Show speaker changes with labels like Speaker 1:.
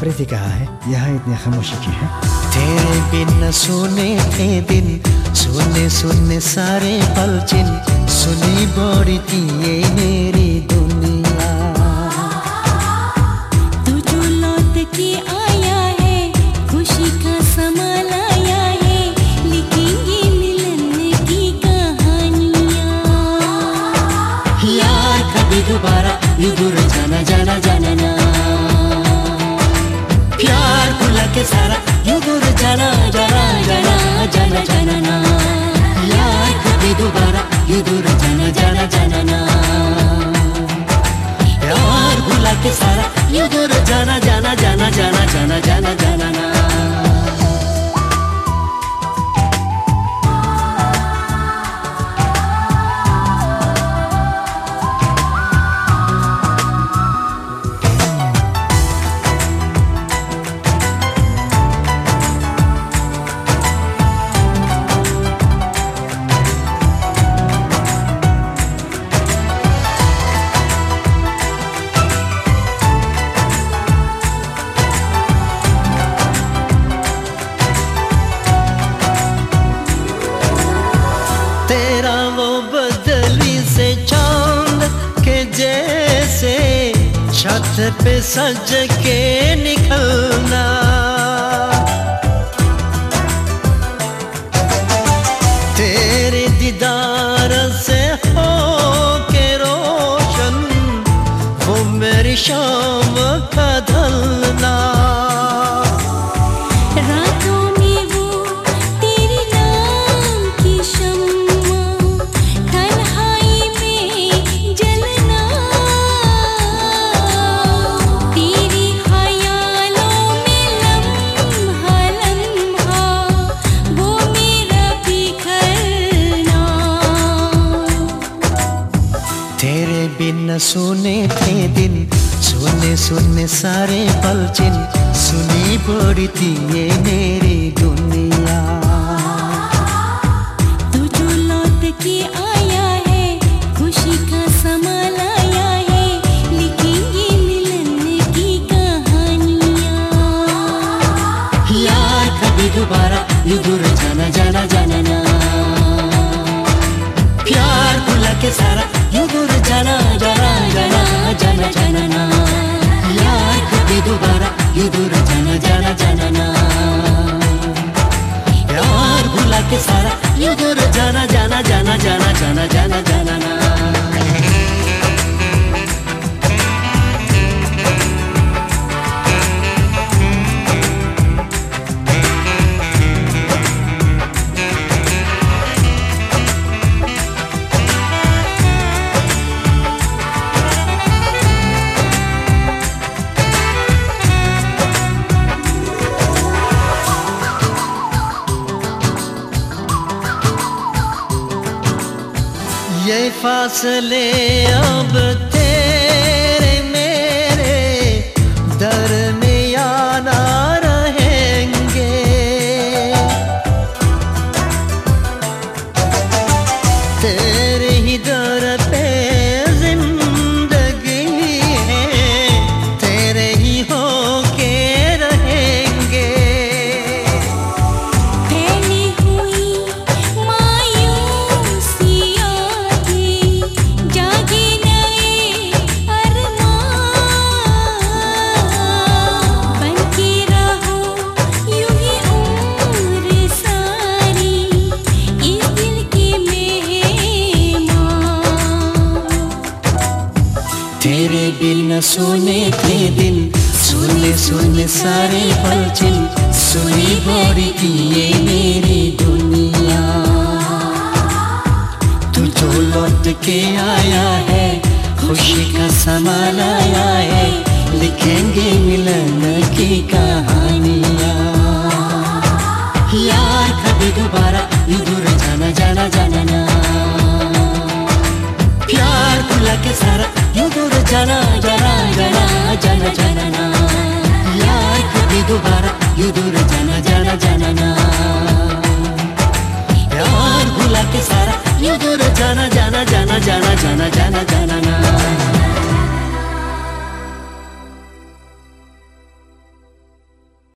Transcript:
Speaker 1: प्रीति कहा है? यहाँ इतनी खामोशी की है?
Speaker 2: तेरे बिन सुने थे दिन, सुने सुने सारे पलचिन सुनी बोरी थी ये मेरी दुनिया जाना जाना ना। यार भुला के सारा यू जाना जाना जाना जाना जाना जाना जाना। वो बदली से चाँद के जैसे छत पे सज के निकलना। बिन सुने थे दिन सुने सुने सारे पलचिन सुनी पड़ी थी ये मेरी दुनिया।
Speaker 3: तू जो लौट के आया है खुशी का समा लाया है लिखेंगे मिलन की कहानियाँ।
Speaker 2: यार कभी दोबारा यू दूर जाना जाना जाना ना प्यार भुला के सारा के सारा। यू दूर जाना जाना जाना जाना जाना जाना जाना ना ये फासले अब तेरे सुने थे दिन सुने सुने सारे पलचिन सुनी बोरी थी ये मेरी दुनिया। तू जो लौट के आया है, खुशी का समा लाया है, लिखेंगे मिलन की कहानियाँ। यार, कभी दोबारा दूर जाना जाना जाना ना प्यार भुला के सारा, दूर जाना। जाना जाना जाना ना। यार कभी दोबारा जाना जाना जाना ना। प्यार भुला के सारा जाना जाना जाना जाना जाना जाना जाना